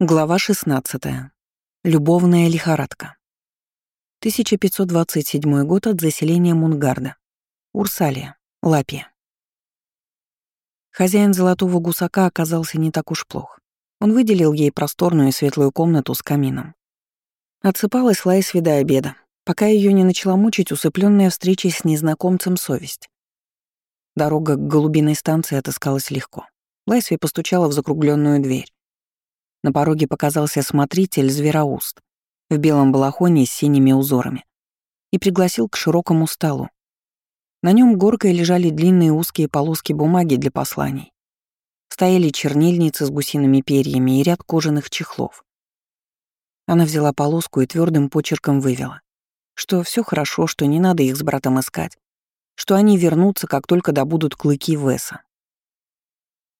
Глава 16. Любовная лихорадка. 1527 год от заселения Мунгарда. Урсалия, Лапия. Хозяин золотого гусака оказался не так уж плох. Он выделил ей просторную и светлую комнату с камином. Отсыпалась Лайсви до обеда, пока ее не начала мучить усыпленная встречей с незнакомцем совесть. Дорога к голубиной станции отыскалась легко. Лайсви постучала в закругленную дверь. На пороге показался смотритель Звероуст в белом балахоне с синими узорами и пригласил к широкому столу. На нем горкой лежали длинные узкие полоски бумаги для посланий. Стояли чернильницы с гусиными перьями и ряд кожаных чехлов. Она взяла полоску и твердым почерком вывела, что все хорошо, что не надо их с братом искать, что они вернутся, как только добудут клыки Веса.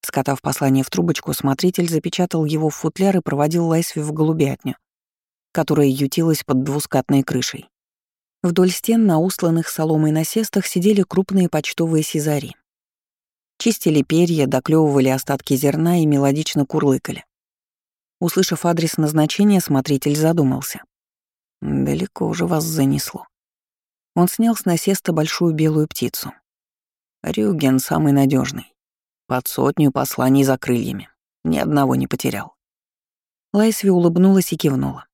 Скотав послание в трубочку, смотритель запечатал его в футляр и проводил Лайсви в голубятню, которая ютилась под двускатной крышей. Вдоль стен на устланных соломой насестах сидели крупные почтовые сизари. Чистили перья, доклевывали остатки зерна и мелодично курлыкали. Услышав адрес назначения, смотритель задумался. Далеко уже вас занесло. Он снял с насеста большую белую птицу. Рюген самый надежный. Под сотню посланий за крыльями. Ни одного не потерял. Лайсви улыбнулась и кивнула.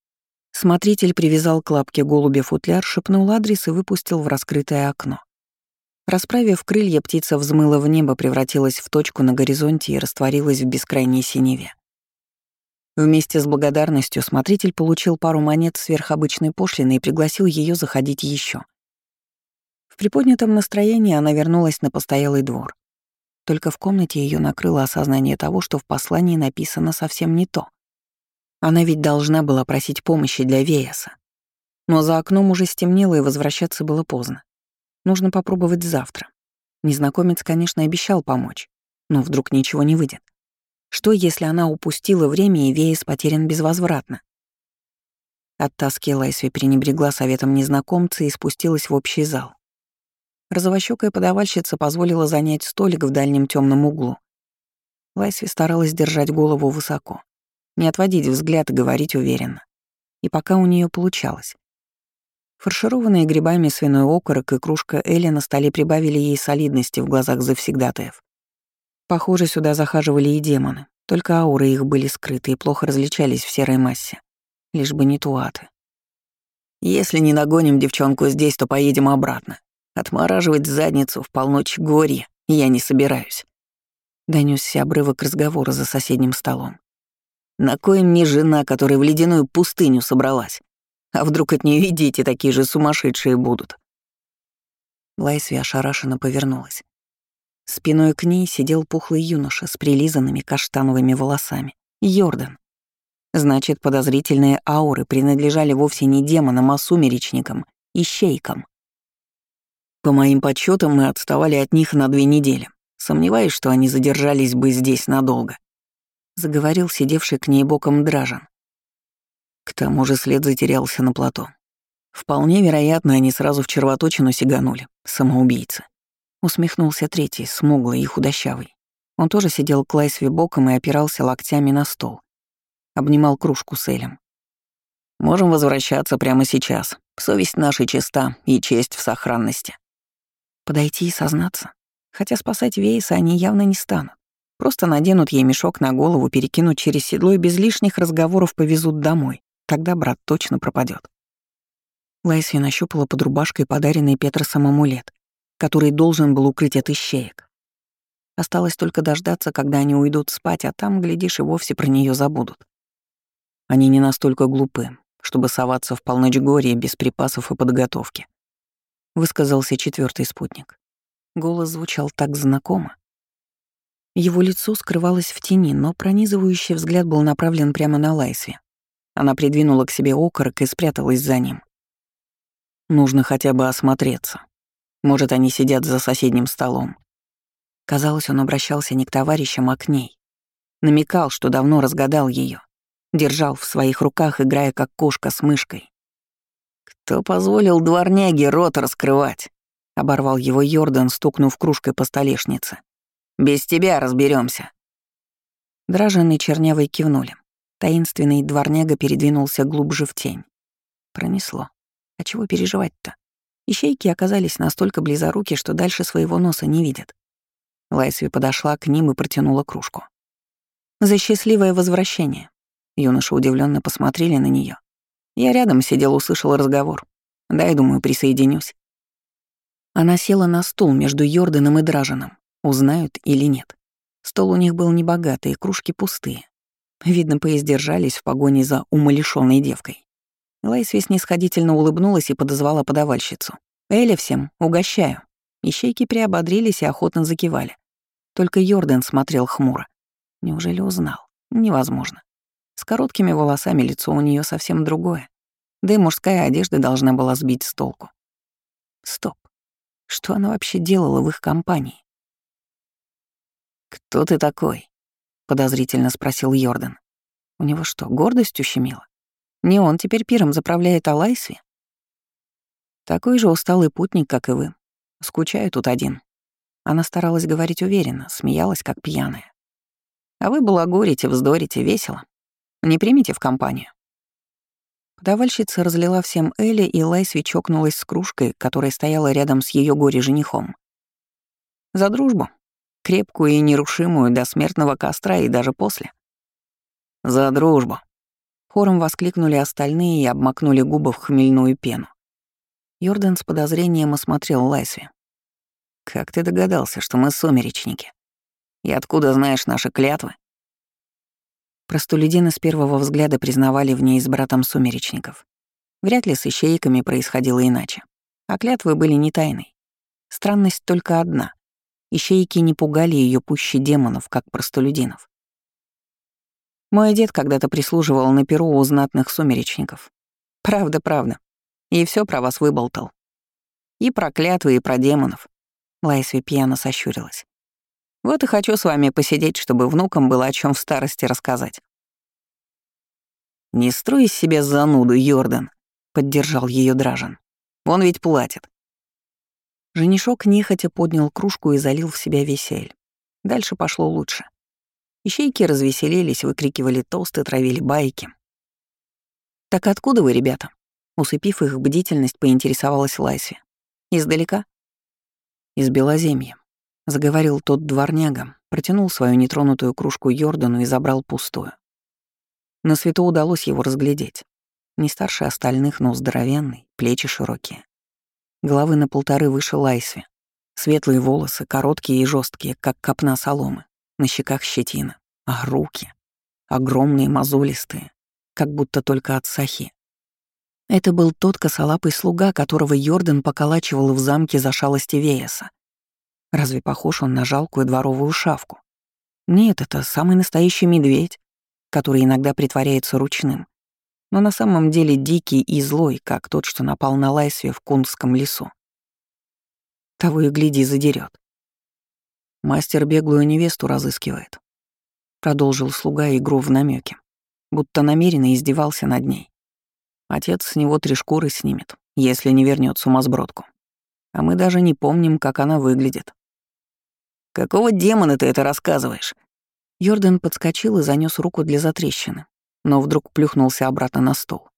Смотритель привязал к лапке голубя футляр, шепнул адрес и выпустил в раскрытое окно. Расправив крылья, птица взмыла в небо, превратилась в точку на горизонте и растворилась в бескрайней синеве. Вместе с благодарностью смотритель получил пару монет сверхобычной пошлины и пригласил ее заходить еще. В приподнятом настроении она вернулась на постоялый двор. Только в комнате ее накрыло осознание того, что в послании написано совсем не то. Она ведь должна была просить помощи для Веяса. Но за окном уже стемнело, и возвращаться было поздно. Нужно попробовать завтра. Незнакомец, конечно, обещал помочь, но вдруг ничего не выйдет. Что, если она упустила время, и Веяс потерян безвозвратно? От тоски Лайсви пренебрегла советом незнакомца и спустилась в общий зал. Розовощёкая подавальщица позволила занять столик в дальнем темном углу. Лайсви старалась держать голову высоко, не отводить взгляд и говорить уверенно. И пока у нее получалось. Фаршированные грибами свиной окорок и кружка Эли на столе прибавили ей солидности в глазах завсегдатаев. Похоже, сюда захаживали и демоны, только ауры их были скрыты и плохо различались в серой массе. Лишь бы не туаты. «Если не нагоним девчонку здесь, то поедем обратно», Отмораживать задницу в полночь горе я не собираюсь. Донесся обрывок разговора за соседним столом. На кой мне жена, которая в ледяную пустыню собралась? А вдруг от нее и дети такие же сумасшедшие будут? Лайсви ошарашенно повернулась. Спиной к ней сидел пухлый юноша с прилизанными каштановыми волосами. Йордан. Значит, подозрительные ауры принадлежали вовсе не демонам, а сумеречникам щейкам. По моим подсчетам, мы отставали от них на две недели. Сомневаюсь, что они задержались бы здесь надолго. Заговорил сидевший к ней боком Дражан. К тому же след затерялся на плато. Вполне вероятно, они сразу в червоточину сиганули, самоубийцы. Усмехнулся третий, смуглый и худощавый. Он тоже сидел к Лайсве боком и опирался локтями на стол. Обнимал кружку с Элем. «Можем возвращаться прямо сейчас. Совесть наша чиста и честь в сохранности». Подойти и сознаться. Хотя спасать Вейса они явно не станут. Просто наденут ей мешок на голову, перекинут через седло и без лишних разговоров повезут домой. Тогда брат точно пропадет. Лайсви нащупала под рубашкой подаренный Петросом амулет, который должен был укрыть от ищеек. Осталось только дождаться, когда они уйдут спать, а там, глядишь, и вовсе про нее забудут. Они не настолько глупы, чтобы соваться в полночь горе без припасов и подготовки высказался четвертый спутник. Голос звучал так знакомо. Его лицо скрывалось в тени, но пронизывающий взгляд был направлен прямо на Лайсви. Она придвинула к себе окорок и спряталась за ним. Нужно хотя бы осмотреться. Может, они сидят за соседним столом. Казалось, он обращался не к товарищам, а к ней. Намекал, что давно разгадал ее, Держал в своих руках, играя как кошка с мышкой. «Кто позволил дворняге рот раскрывать?» — оборвал его Йордан, стукнув кружкой по столешнице. «Без тебя разберемся. Дражен и Чернявый кивнули. Таинственный дворняга передвинулся глубже в тень. Пронесло. А чего переживать-то? Ищейки оказались настолько близоруки, что дальше своего носа не видят. Лайсви подошла к ним и протянула кружку. «За счастливое возвращение!» Юноши удивленно посмотрели на нее. Я рядом сидел, услышал разговор. Дай, думаю, присоединюсь. Она села на стул между Йорданом и Дражином. Узнают или нет. Стол у них был небогатый, кружки пустые. Видно, поиздержались в погоне за умалишенной девкой. Лайсви снисходительно улыбнулась и подозвала подавальщицу. «Эля всем, угощаю». Ищейки приободрились и охотно закивали. Только Йордан смотрел хмуро. Неужели узнал? Невозможно. С короткими волосами лицо у нее совсем другое. Да и мужская одежда должна была сбить с толку. Стоп. Что она вообще делала в их компании? «Кто ты такой?» — подозрительно спросил Йордан. У него что, гордость ущемила? Не он теперь пиром заправляет Алайсви? Такой же усталый путник, как и вы. Скучаю тут один. Она старалась говорить уверенно, смеялась, как пьяная. А вы балагурите, вздорите, весело. Не примите в компанию. Подавальщица разлила всем Элли, и Лайсви чокнулась с кружкой, которая стояла рядом с ее горе-женихом. За дружбу. Крепкую и нерушимую до смертного костра и даже после. За дружбу. Хором воскликнули остальные и обмакнули губы в хмельную пену. Йордан с подозрением осмотрел Лайсви. «Как ты догадался, что мы сумеречники? И откуда знаешь наши клятвы?» Простолюдины с первого взгляда признавали в ней с братом сумеречников. Вряд ли с ищейками происходило иначе. А клятвы были не тайной. Странность только одна. Ищейки не пугали ее пуще демонов, как простолюдинов. Мой дед когда-то прислуживал на перу у знатных сумеречников. Правда, правда. И все про вас выболтал. И про клятвы, и про демонов. Лайсви пьяно сощурилась. Вот и хочу с вами посидеть, чтобы внукам было о чем в старости рассказать. «Не строй из себя зануду, Йордан», — поддержал ее Дражен. «Он ведь платит». Женишок нехотя поднял кружку и залил в себя весель. Дальше пошло лучше. Ищейки развеселились, выкрикивали тосты, травили байки. «Так откуда вы, ребята?» Усыпив их бдительность, поинтересовалась Лайсви. «Издалека?» «Из Белоземья», Заговорил тот дворняга, протянул свою нетронутую кружку Йордану и забрал пустую. На свету удалось его разглядеть. Не старше остальных, но здоровенный, плечи широкие. Головы на полторы выше Лайсви. Светлые волосы, короткие и жесткие, как копна соломы. На щеках щетина. А руки? Огромные, мозолистые, как будто только от сахи. Это был тот косолапый слуга, которого Йордан поколачивал в замке за шалости Веяса. Разве похож он на жалкую дворовую шавку? Нет, это самый настоящий медведь, который иногда притворяется ручным, но на самом деле дикий и злой, как тот, что напал на Лайсве в Кунском лесу. Того и гляди, задерет. Мастер беглую невесту разыскивает. Продолжил слуга игру в намеке, будто намеренно издевался над ней. Отец с него три шкуры снимет, если не вернет сумасбродку. А мы даже не помним, как она выглядит. «Какого демона ты это рассказываешь?» Йордан подскочил и занёс руку для затрещины, но вдруг плюхнулся обратно на стол.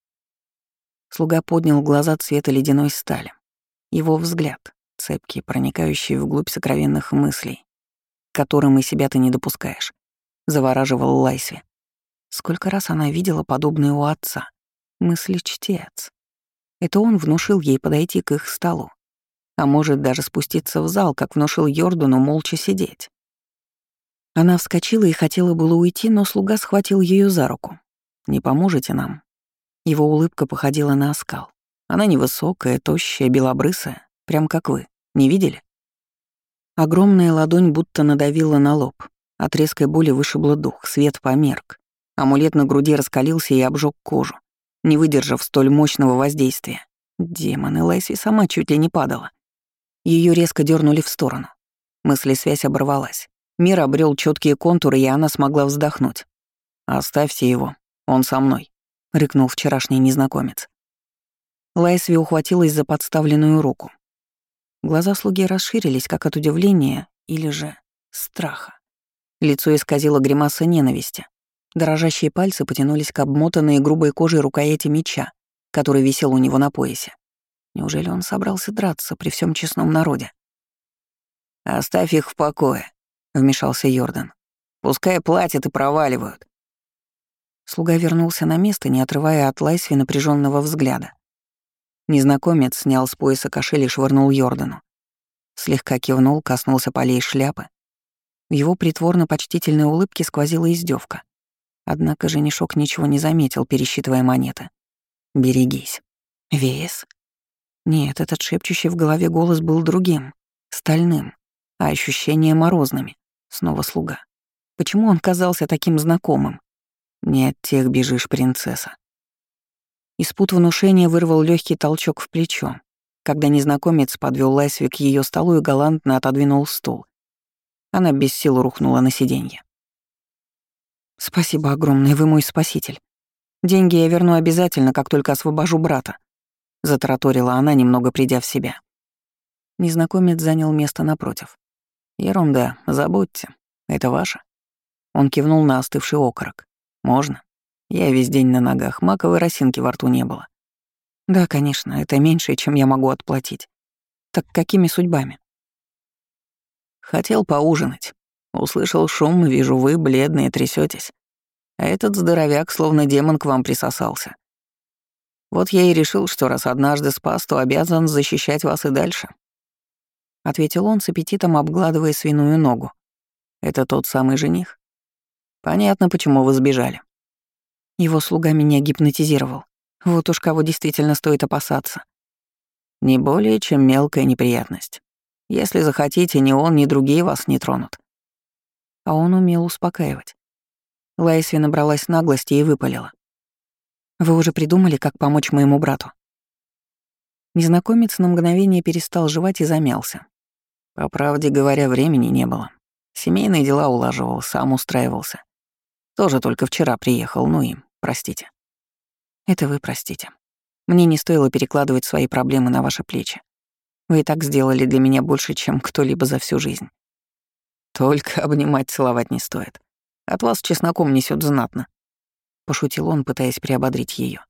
Слуга поднял глаза цвета ледяной стали. Его взгляд, цепкий, проникающий вглубь сокровенных мыслей, которым и себя ты не допускаешь, завораживал Лайсви. Сколько раз она видела подобное у отца. Мысли-чтец. Это он внушил ей подойти к их столу, а может даже спуститься в зал, как внушил Йордану молча сидеть. Она вскочила и хотела было уйти, но слуга схватил ее за руку. «Не поможете нам?» Его улыбка походила на оскал. Она невысокая, тощая, белобрысая, прям как вы. Не видели? Огромная ладонь будто надавила на лоб. От резкой боли вышибло дух, свет померк. Амулет на груди раскалился и обжег кожу, не выдержав столь мощного воздействия. Демоны, Лайсви сама чуть ли не падала. Ее резко дернули в сторону. Мысли-связь оборвалась. Мир обрел четкие контуры, и она смогла вздохнуть. «Оставьте его, он со мной», — рыкнул вчерашний незнакомец. Лайсви ухватилась за подставленную руку. Глаза слуги расширились, как от удивления или же страха. Лицо исказило гримаса ненависти. Дрожащие пальцы потянулись к обмотанной грубой кожей рукояти меча, который висел у него на поясе. Неужели он собрался драться при всем честном народе? «Оставь их в покое», — вмешался Йордан. «Пускай платят и проваливают». Слуга вернулся на место, не отрывая от Лайсви напряженного взгляда. Незнакомец снял с пояса кошель и швырнул Йордану. Слегка кивнул, коснулся полей шляпы. В его притворно-почтительной улыбке сквозила издевка. Однако женишок ничего не заметил, пересчитывая монеты. «Берегись». «Вес?» Нет, этот шепчущий в голове голос был другим, стальным, а ощущения морозными. Снова слуга. Почему он казался таким знакомым? Не от тех бежишь, принцесса. Испут внушения вырвал легкий толчок в плечо, когда незнакомец подвел Лайсви к ее столу и галантно отодвинул стул. Она без сил рухнула на сиденье. «Спасибо огромное, вы мой спаситель. Деньги я верну обязательно, как только освобожу брата», — затараторила она, немного придя в себя. Незнакомец занял место напротив. «Ерунда, забудьте. Это ваше?» Он кивнул на остывший окорок. «Можно?» Я весь день на ногах, маковой росинки во рту не было. Да, конечно, это меньше, чем я могу отплатить. Так какими судьбами? Хотел поужинать. Услышал шум, вижу, вы бледные трясетесь. А этот здоровяк, словно демон, к вам присосался. Вот я и решил, что раз однажды спас, то обязан защищать вас и дальше. Ответил он с аппетитом, обгладывая свиную ногу. Это тот самый жених? Понятно, почему вы сбежали. Его слуга меня гипнотизировал. Вот уж кого действительно стоит опасаться. Не более, чем мелкая неприятность. Если захотите, ни он, ни другие вас не тронут. А он умел успокаивать. Лайсви набралась наглости и выпалила. «Вы уже придумали, как помочь моему брату?» Незнакомец на мгновение перестал жевать и замялся. По правде говоря, времени не было. Семейные дела улаживал, сам устраивался. Тоже только вчера приехал, ну им. Простите. Это вы простите. Мне не стоило перекладывать свои проблемы на ваши плечи. Вы и так сделали для меня больше, чем кто-либо за всю жизнь. Только обнимать, целовать не стоит. От вас чесноком несет знатно. Пошутил он, пытаясь приободрить ее.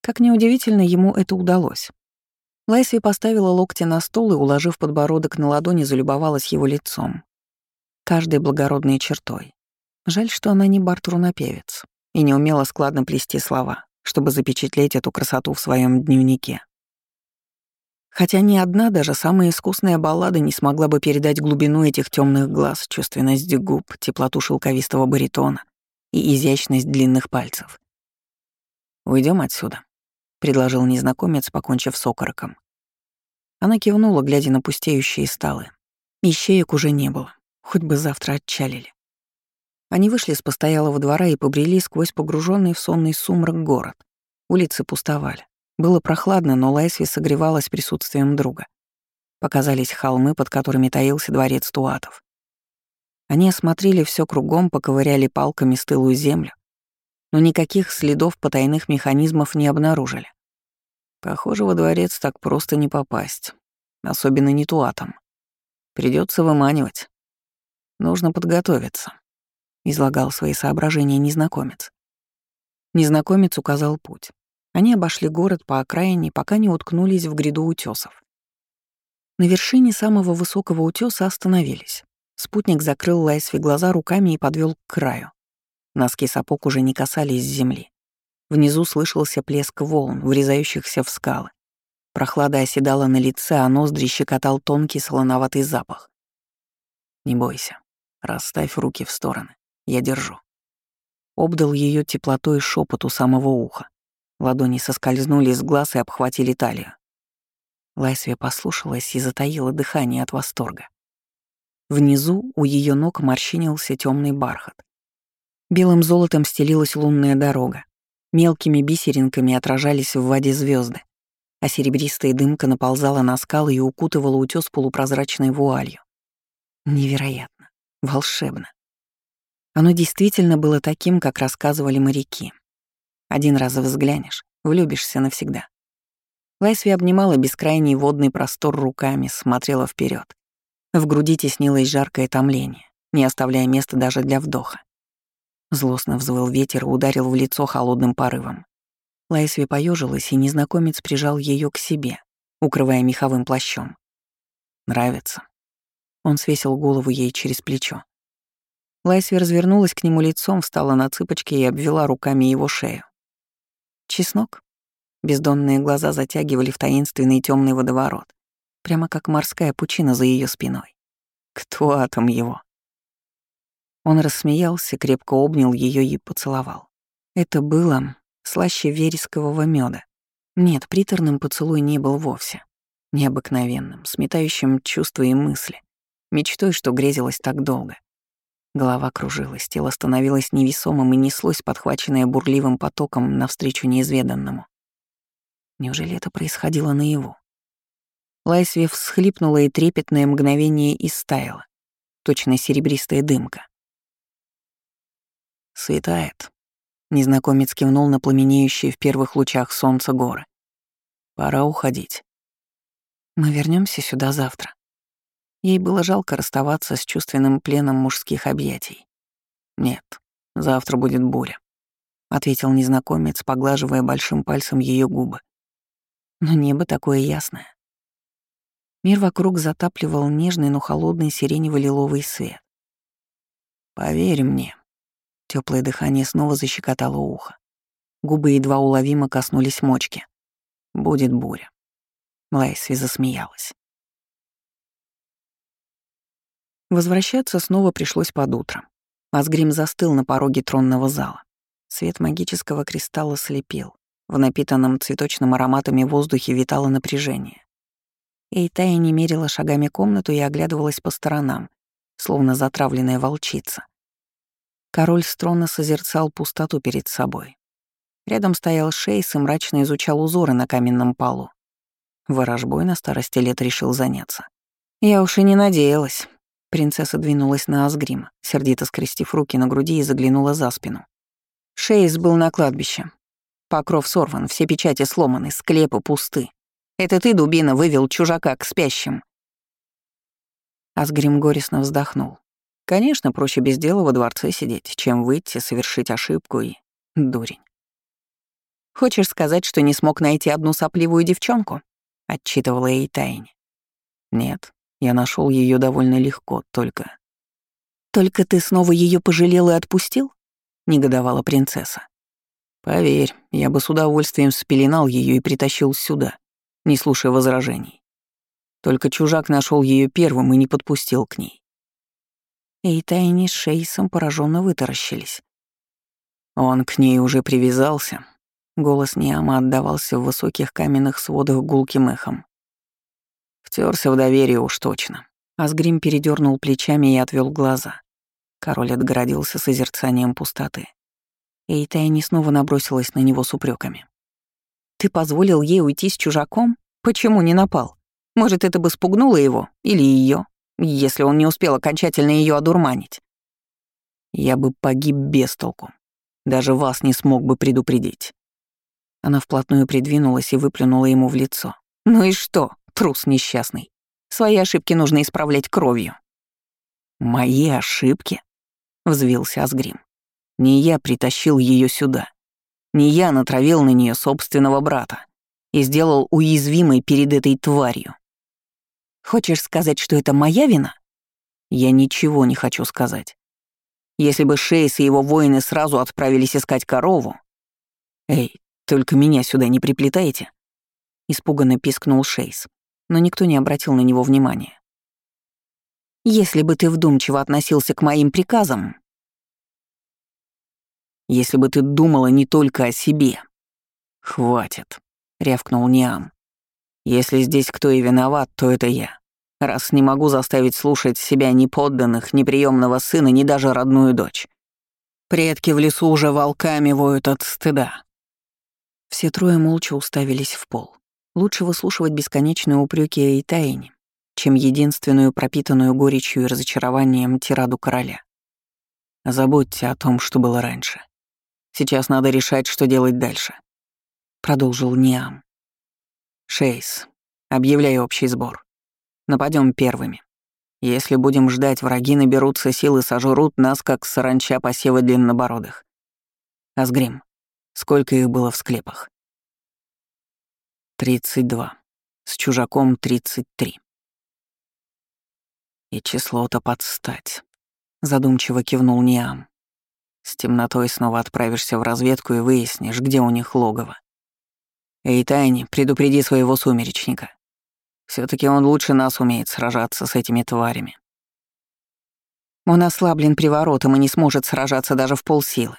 Как неудивительно, ему это удалось. Лайсви поставила локти на стол и, уложив подбородок на ладони, залюбовалась его лицом. Каждой благородной чертой. Жаль, что она не Бартуру-напевец и не умела складно плести слова, чтобы запечатлеть эту красоту в своем дневнике. Хотя ни одна, даже самая искусная баллада не смогла бы передать глубину этих темных глаз, чувственность губ, теплоту шелковистого баритона и изящность длинных пальцев. Уйдем отсюда», — предложил незнакомец, покончив с окороком. Она кивнула, глядя на пустеющие столы. Ищеек уже не было, хоть бы завтра отчалили. Они вышли с постоялого двора и побрели сквозь погруженный в сонный сумрак город. Улицы пустовали. Было прохладно, но Лайсви согревалась присутствием друга. Показались холмы, под которыми таился дворец Туатов. Они осмотрели все кругом, поковыряли палками стылую землю, но никаких следов потайных механизмов не обнаружили. Похоже, во дворец так просто не попасть, особенно не Туатом. Придется выманивать. Нужно подготовиться излагал свои соображения незнакомец. Незнакомец указал путь. Они обошли город по окраине, пока не уткнулись в гряду утесов. На вершине самого высокого утеса остановились. Спутник закрыл Лайсви глаза руками и подвел к краю. Носки сапог уже не касались земли. Внизу слышался плеск волн, врезающихся в скалы. Прохлада оседала на лице, а ноздри щекотал тонкий солоноватый запах. «Не бойся, расставь руки в стороны. Я держу. Обдал ее теплотой шепот у самого уха. Ладони соскользнули с глаз и обхватили талию. Лайсвия послушалась и затаила дыхание от восторга. Внизу у ее ног морщинился темный бархат. Белым золотом стелилась лунная дорога. Мелкими бисеринками отражались в воде звезды, а серебристая дымка наползала на скалы и укутывала утес полупрозрачной вуалью. Невероятно, волшебно. Оно действительно было таким, как рассказывали моряки. Один раз взглянешь, влюбишься навсегда. Лайсви обнимала бескрайний водный простор руками, смотрела вперед. В груди теснилось жаркое томление, не оставляя места даже для вдоха. Злостно взвыл ветер и ударил в лицо холодным порывом. Лайсви поежилась, и незнакомец прижал ее к себе, укрывая меховым плащом. «Нравится». Он свесил голову ей через плечо. Лайсви развернулась к нему лицом, встала на цыпочки и обвела руками его шею. Чеснок? Бездонные глаза затягивали в таинственный темный водоворот, прямо как морская пучина за ее спиной. Кто атом его? Он рассмеялся, крепко обнял ее и поцеловал. Это было слаще верескового меда. Нет, приторным поцелуй не был вовсе. Необыкновенным, сметающим чувства и мысли. Мечтой, что грезилось так долго. Голова кружилась, тело становилось невесомым и неслось, подхваченное бурливым потоком навстречу неизведанному. Неужели это происходило наяву? Лайсви всхлипнула и трепетное мгновение истаяло. Точно серебристая дымка. «Светает», — незнакомец кивнул на пламенеющие в первых лучах солнца горы. «Пора уходить». «Мы вернемся сюда завтра». Ей было жалко расставаться с чувственным пленом мужских объятий. «Нет, завтра будет буря», — ответил незнакомец, поглаживая большим пальцем ее губы. Но небо такое ясное. Мир вокруг затапливал нежный, но холодный сиренево-лиловый свет. «Поверь мне», Теплое дыхание снова защекотало ухо. Губы едва уловимо коснулись мочки. «Будет буря». Лайсви засмеялась. Возвращаться снова пришлось под утро. Асгрим застыл на пороге тронного зала. Свет магического кристалла слепил. В напитанном цветочным ароматами воздухе витало напряжение. Эйтая не мерила шагами комнату и оглядывалась по сторонам, словно затравленная волчица. Король строго созерцал пустоту перед собой. Рядом стоял Шейс и мрачно изучал узоры на каменном полу. Ворожбой на старости лет решил заняться. Я уж и не надеялась. Принцесса двинулась на Асгрима, сердито скрестив руки на груди и заглянула за спину. Шейс был на кладбище. Покров сорван, все печати сломаны, склепы пусты. Это ты, дубина, вывел чужака к спящим. Асгрим горестно вздохнул. Конечно, проще без дела во дворце сидеть, чем выйти, совершить ошибку и... дурень. «Хочешь сказать, что не смог найти одну сопливую девчонку?» — отчитывала ей Тайни. «Нет, я нашел ее довольно легко, только...» «Только ты снова ее пожалел и отпустил?» — негодовала принцесса. «Поверь, я бы с удовольствием спеленал ее и притащил сюда, не слушая возражений. Только чужак нашел ее первым и не подпустил к ней. Эйтайни с Шейсом пораженно вытаращились. Он к ней уже привязался. Голос Ниама отдавался в высоких каменных сводах гулким эхом. Втерся в доверие уж точно. Асгрим передернул плечами и отвел глаза. Король отгородился созерцанием пустоты. Эйтайни снова набросилась на него с упреками. «Ты позволил ей уйти с чужаком? Почему не напал? Может, это бы спугнуло его или ее? если он не успел окончательно ее одурманить. Я бы погиб без толку. Даже вас не смог бы предупредить. Она вплотную придвинулась и выплюнула ему в лицо. «Ну и что, трус несчастный? Свои ошибки нужно исправлять кровью». «Мои ошибки?» — взвился Асгрим. «Не я притащил ее сюда. Не я натравил на нее собственного брата и сделал уязвимой перед этой тварью. Хочешь сказать, что это моя вина? Я ничего не хочу сказать. Если бы Шейс и его воины сразу отправились искать корову... Эй, только меня сюда не приплетайте. Испуганно пискнул Шейс, но никто не обратил на него внимания. Если бы ты вдумчиво относился к моим приказам... Если бы ты думала не только о себе. Хватит, рявкнул Ниам. Если здесь кто и виноват, то это я. Раз не могу заставить слушать себя ни подданных, ни приемного сына, ни даже родную дочь. Предки в лесу уже волками воют от стыда. Все трое молча уставились в пол. Лучше выслушивать бесконечные упреки и тайни, чем единственную пропитанную горечью и разочарованием тираду короля. Забудьте о том, что было раньше. Сейчас надо решать, что делать дальше. Продолжил Ниам. Шейс, объявляй общий сбор. Нападем первыми. Если будем ждать, враги наберутся сил и сожрут нас, как саранча посева длиннобородых. Асгрим, сколько их было в склепах? Тридцать два. С чужаком тридцать три. И число-то подстать. Задумчиво кивнул Ниам. С темнотой снова отправишься в разведку и выяснишь, где у них логово. Эй, Тайни, предупреди своего сумеречника. все таки он лучше нас умеет сражаться с этими тварями. Он ослаблен приворотом и не сможет сражаться даже в полсилы.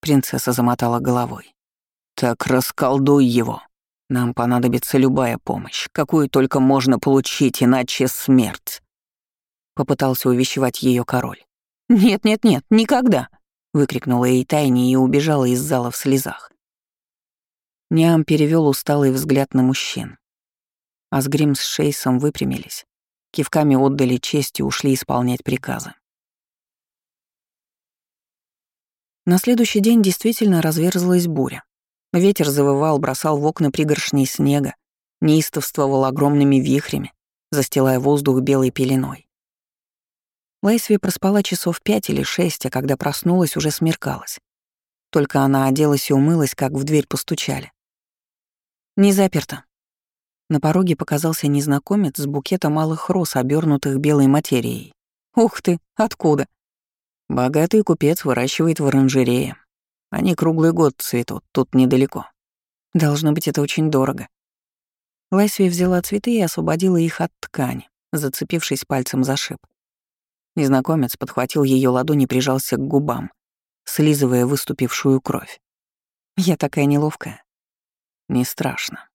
Принцесса замотала головой. Так расколдуй его. Нам понадобится любая помощь, какую только можно получить, иначе смерть. Попытался увещевать ее король. «Нет-нет-нет, никогда!» — выкрикнула Эйтайни и убежала из зала в слезах. Ниам перевел усталый взгляд на мужчин. Асгрим с Шейсом выпрямились, кивками отдали честь и ушли исполнять приказы. На следующий день действительно разверзлась буря. Ветер завывал, бросал в окна пригоршни снега, неистовствовал огромными вихрями, застилая воздух белой пеленой. Лайсви проспала часов пять или шесть, а когда проснулась, уже смеркалась. Только она оделась и умылась, как в дверь постучали. Не заперто. На пороге показался незнакомец с букетом малых роз, обернутых белой материей. Ух ты, откуда? Богатый купец выращивает в оранжерее. Они круглый год цветут, тут недалеко. Должно быть, это очень дорого. Лайсви взяла цветы и освободила их от ткани, зацепившись пальцем за шип. Незнакомец подхватил ее ладонь и прижался к губам, слизывая выступившую кровь. Я такая неловкая. Не страшно.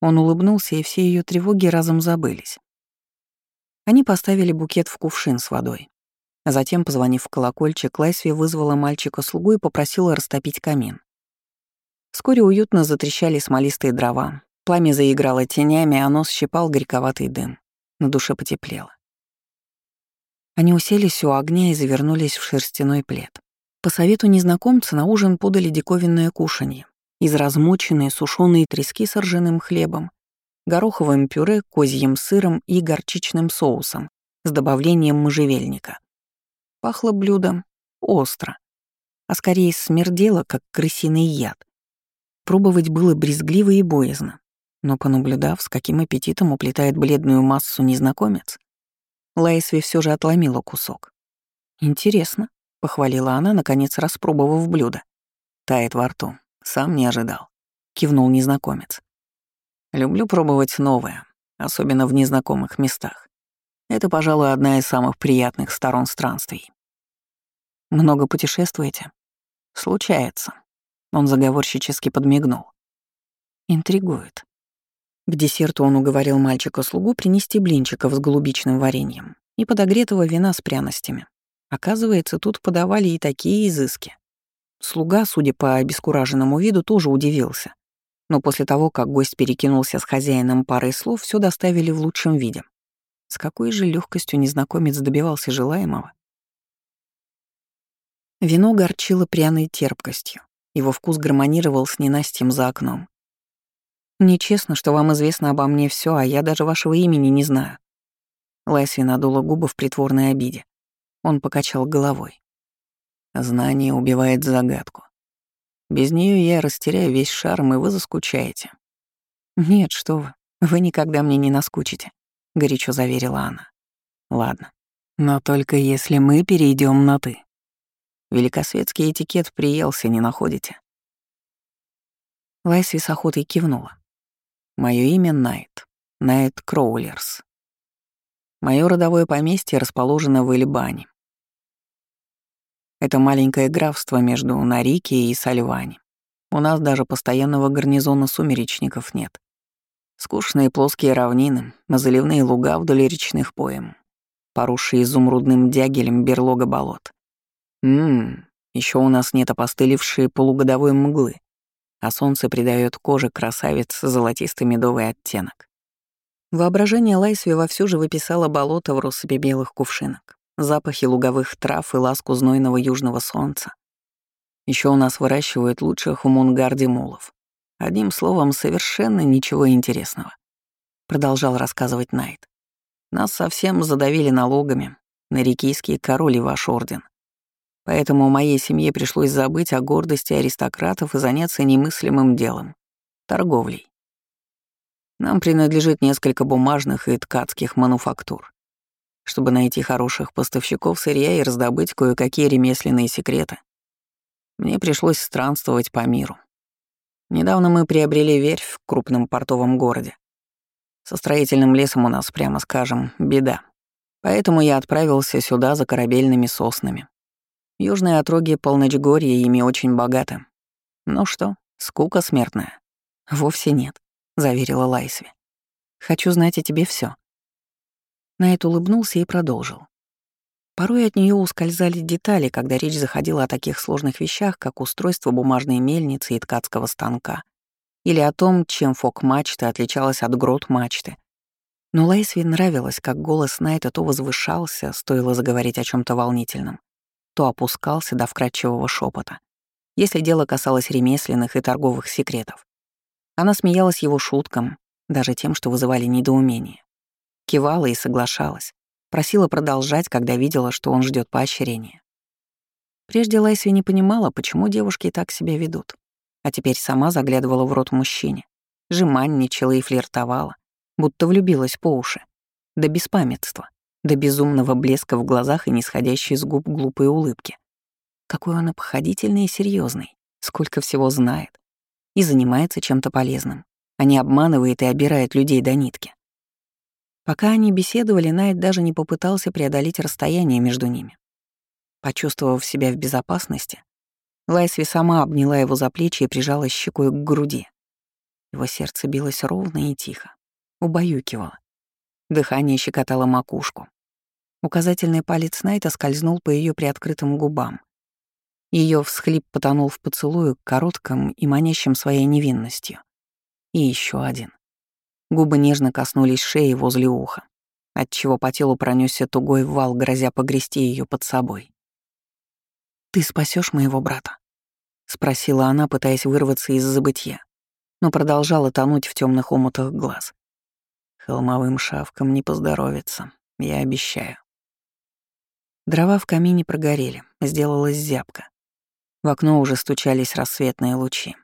Он улыбнулся, и все ее тревоги разом забылись. Они поставили букет в кувшин с водой. Затем, позвонив в колокольчик, Лайсви вызвала мальчика-слугу и попросила растопить камин. Вскоре уютно затрещали смолистые дрова, пламя заиграло тенями, а нос щипал горьковатый дым. На душе потеплело. Они уселись у огня и завернулись в шерстяной плед. По совету незнакомца на ужин подали диковинное кушанье из размоченной сушеной трески с ржаным хлебом, гороховым пюре, козьим сыром и горчичным соусом с добавлением можжевельника. Пахло блюдом остро, а скорее смердело, как крысиный яд. Пробовать было брезгливо и боязно, но понаблюдав, с каким аппетитом уплетает бледную массу незнакомец, Лайсви все же отломила кусок. «Интересно», — похвалила она, наконец распробовав блюдо. Тает во рту, сам не ожидал. Кивнул незнакомец. Люблю пробовать новое, особенно в незнакомых местах. Это, пожалуй, одна из самых приятных сторон странствий. Много путешествуете? Случается. Он заговорщически подмигнул. Интригует. К десерту он уговорил мальчика-слугу принести блинчиков с голубичным вареньем и подогретого вина с пряностями. Оказывается, тут подавали и такие изыски. Слуга, судя по обескураженному виду, тоже удивился. Но после того, как гость перекинулся с хозяином парой слов, все доставили в лучшем виде. С какой же легкостью незнакомец добивался желаемого? Вино горчило пряной терпкостью. Его вкус гармонировал с ненастьем за окном. «Нечестно, что вам известно обо мне все, а я даже вашего имени не знаю». Лайсви надула губы в притворной обиде. Он покачал головой. Знание убивает загадку. Без нее я растеряю весь шарм, и вы заскучаете. Нет, что вы, вы никогда мне не наскучите, горячо заверила она. Ладно, но только если мы перейдем на ты. Великосветский этикет приелся, не находите? Лайсви с охотой кивнула. Мое имя Найт, Найт Кроулерс. Мое родовое поместье расположено в Эльбане, это маленькое графство между Нарики и Сальвани. У нас даже постоянного гарнизона сумеречников нет. Скучные плоские равнины, заливные луга вдоль речных поем, поросшие изумрудным дягелем берлога болот. Ммм, еще у нас нет опостылевшей полугодовой мглы, а солнце придает коже красавец золотистый медовый оттенок. Воображение Лайсви вовсю же выписало болото в россыпи белых кувшинок запахи луговых трав и ласку знойного южного солнца. Еще у нас выращивают лучших у Мунгарди мулов. Одним словом, совершенно ничего интересного. Продолжал рассказывать Найт. Нас совсем задавили налогами, на рекийский король и ваш орден. Поэтому моей семье пришлось забыть о гордости аристократов и заняться немыслимым делом — торговлей. Нам принадлежит несколько бумажных и ткацких мануфактур. Чтобы найти хороших поставщиков сырья и раздобыть кое-какие ремесленные секреты, мне пришлось странствовать по миру. Недавно мы приобрели верфь в крупном портовом городе. Со строительным лесом у нас, прямо скажем, беда. Поэтому я отправился сюда за корабельными соснами. Южные отроги Полночгорья ими очень богаты. Ну что, скука смертная? Вовсе нет, заверила Лайсви. Хочу знать о тебе все. Найт улыбнулся и продолжил. Порой от нее ускользали детали, когда речь заходила о таких сложных вещах, как устройство бумажной мельницы и ткацкого станка, или о том, чем фок-мачта отличалась от грот-мачты. Но Лайсви нравилось, как голос Найта то возвышался, стоило заговорить о чем то волнительном, то опускался до вкрадчивого шепота, если дело касалось ремесленных и торговых секретов. Она смеялась его шуткам, даже тем, что вызывали недоумение. Кивала и соглашалась, просила продолжать, когда видела, что он ждет поощрения. Прежде Лайсви не понимала, почему девушки так себя ведут, а теперь сама заглядывала в рот мужчине, жеманничала и флиртовала, будто влюбилась по уши, до беспамятства до безумного блеска в глазах и нисходящей с губ глупой улыбки. Какой он обходительный и серьезный, сколько всего знает. И занимается чем-то полезным, а не обманывает и обирает людей до нитки. Пока они беседовали, Найт даже не попытался преодолеть расстояние между ними. Почувствовав себя в безопасности, Лайсви сама обняла его за плечи и прижала щекой к груди. Его сердце билось ровно и тихо, убаюкивало. Дыхание щекотало макушку. Указательный палец Найта скользнул по ее приоткрытым губам. Ее всхлип потонул в поцелую, коротком и манящем своей невинностью. И еще один. Губы нежно коснулись шеи возле уха, отчего по телу пронесся тугой вал, грозя погрести ее под собой. «Ты спасешь моего брата?» — спросила она, пытаясь вырваться из забытья, но продолжала тонуть в темных омутах глаз. Холмовым шавкам не поздоровится, я обещаю. Дрова в камине прогорели, сделалась зябка. В окно уже стучались рассветные лучи.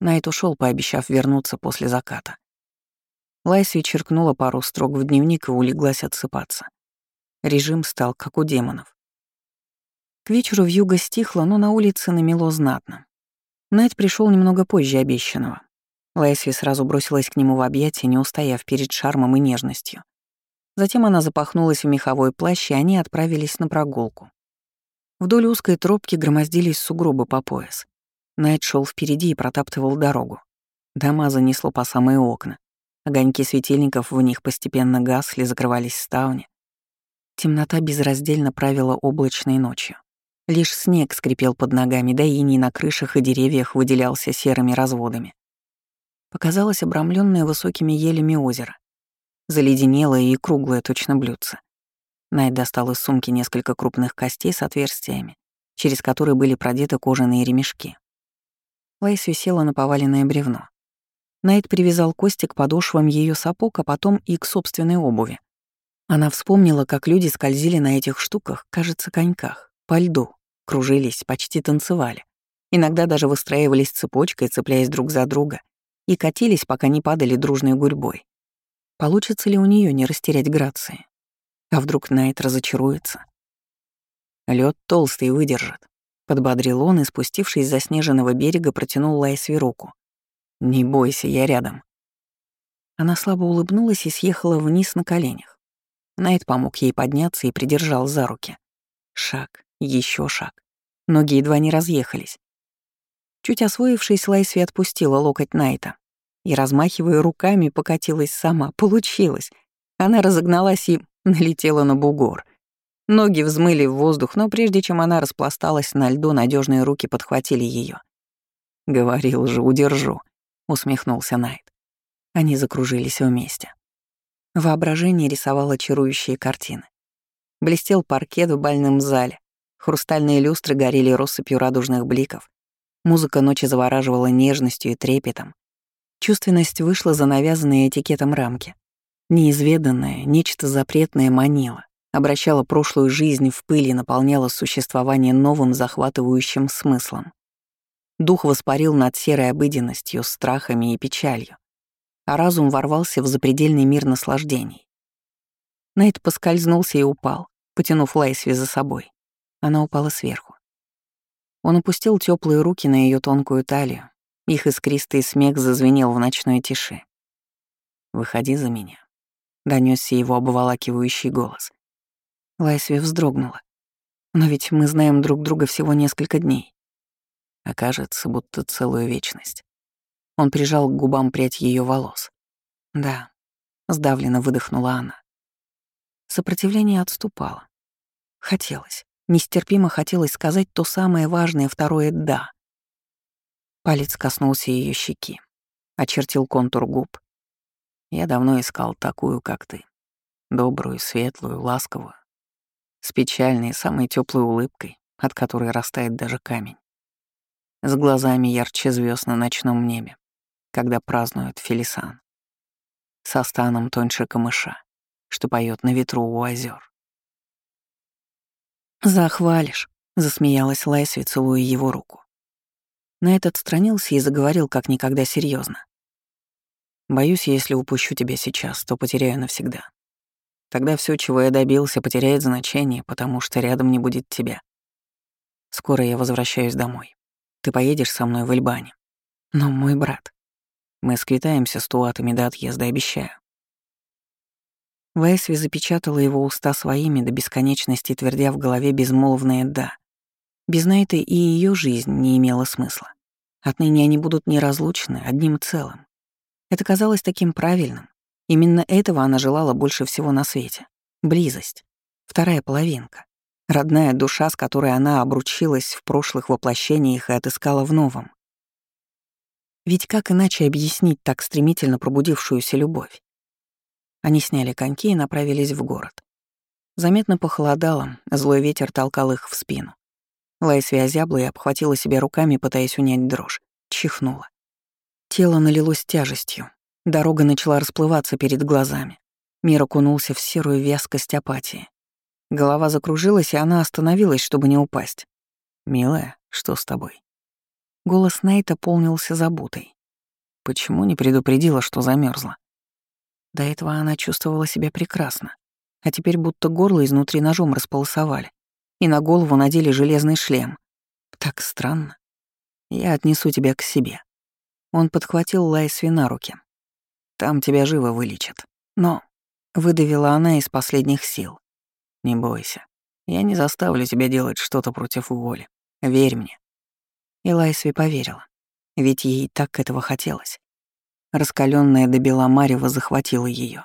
Найт ушел, пообещав вернуться после заката. Лайсви черкнула пару строк в дневник и улеглась отсыпаться. Режим стал как у демонов. К вечеру вьюга стихла, но на улице намело знатно. Найт пришел немного позже обещанного. Лайсви сразу бросилась к нему в объятия, не устояв перед шармом и нежностью. Затем она запахнулась в меховой плащ, и они отправились на прогулку. Вдоль узкой тропки громоздились сугробы по пояс. Найт шел впереди и протаптывал дорогу. Дома занесло по самые окна. Огоньки светильников в них постепенно гасли, закрывались ставни. Темнота безраздельно правила облачной ночью. Лишь снег скрипел под ногами, да иней на крышах и деревьях выделялся серыми разводами показалось обрамленное высокими елями озеро. Заледенелое и круглое точно блюдце. Найт достал из сумки несколько крупных костей с отверстиями, через которые были продеты кожаные ремешки. Лейс присела на поваленное бревно. Найт привязал кости к подошвам ее сапог, а потом и к собственной обуви. Она вспомнила, как люди скользили на этих штуках, кажется, коньках, по льду, кружились, почти танцевали. Иногда даже выстраивались цепочкой, цепляясь друг за друга, и катились, пока не падали дружной гурьбой. Получится ли у нее не растерять грации? А вдруг Найт разочаруется? Лед толстый выдержит. Подбодрил он и, спустившись с заснеженного берега, протянул Лайсви руку. «Не бойся, я рядом». Она слабо улыбнулась и съехала вниз на коленях. Найт помог ей подняться и придержал за руки. Шаг, еще шаг. Ноги едва не разъехались. Чуть освоившись, Лайсви отпустила локоть Найта и, размахивая руками, покатилась сама. Получилось. Она разогналась и налетела на бугор. Ноги взмыли в воздух, но прежде чем она распласталась на льду, надежные руки подхватили ее. «Говорил же, удержу», — усмехнулся Найт. Они закружились вместе. Воображение рисовало чарующие картины. Блестел паркет в бальном зале, хрустальные люстры горели россыпью радужных бликов, музыка ночи завораживала нежностью и трепетом, Чувственность вышла за навязанные этикетом рамки. Неизведанное, нечто запретное манило, обращало прошлую жизнь в пыль и наполняло существование новым захватывающим смыслом. Дух воспарил над серой обыденностью, страхами и печалью, а разум ворвался в запредельный мир наслаждений. Найт поскользнулся и упал, потянув Лайсви за собой. Она упала сверху. Он опустил теплые руки на ее тонкую талию. Их искристый смех зазвенел в ночной тиши. «Выходи за меня», — донесся его обволакивающий голос. Лайсви вздрогнула. «Но ведь мы знаем друг друга всего несколько дней». Окажется, будто целую вечность. Он прижал к губам прядь ее волос. «Да», — сдавленно выдохнула она. Сопротивление отступало. Хотелось. Нестерпимо хотелось сказать то самое важное второе «да». Палец коснулся ее щеки, очертил контур губ. Я давно искал такую, как ты. Добрую, светлую, ласковую. С печальной, самой теплой улыбкой, от которой растает даже камень. С глазами ярче звезд на ночном небе, когда празднуют Фелисан. Со станом тоньше камыша, что поет на ветру у озер. «Захвалишь», — засмеялась Лайсви, целуя его руку. На этот отстранился и заговорил как никогда серьезно. «Боюсь, если упущу тебя сейчас, то потеряю навсегда. Тогда все, чего я добился, потеряет значение, потому что рядом не будет тебя. Скоро я возвращаюсь домой. Ты поедешь со мной в Эльбане. Но мой брат... Мы сквитаемся с туатами до отъезда, обещаю. Вайсви запечатала его уста своими до бесконечности, твердя в голове безмолвное «да». Без Найта и ее жизнь не имела смысла. Отныне они будут неразлучны, одним целым. Это казалось таким правильным. Именно этого она желала больше всего на свете. Близость. Вторая половинка. Родная душа, с которой она обручилась в прошлых воплощениях и отыскала в новом. Ведь как иначе объяснить так стремительно пробудившуюся любовь? Они сняли коньки и направились в город. Заметно похолодало, злой ветер толкал их в спину. Лайсви озябла и обхватила себя руками, пытаясь унять дрожь. Чихнула. Тело налилось тяжестью. Дорога начала расплываться перед глазами. Мир окунулся в серую вязкость апатии. Голова закружилась, и она остановилась, чтобы не упасть. «Милая, что с тобой?» Голос Найта полнился забутой. Почему не предупредила, что замерзла? До этого она чувствовала себя прекрасно, а теперь будто горло изнутри ножом располосовали, и на голову надели железный шлем. Так странно. Я отнесу тебя к себе. Он подхватил Лайсви на руки. Там тебя живо вылечат. Но... Выдавила она из последних сил. Не бойся. Я не заставлю тебя делать что-то против воли. Верь мне. И Лайсви поверила. Ведь ей так этого хотелось. Раскаленная до бела Марева захватила ее.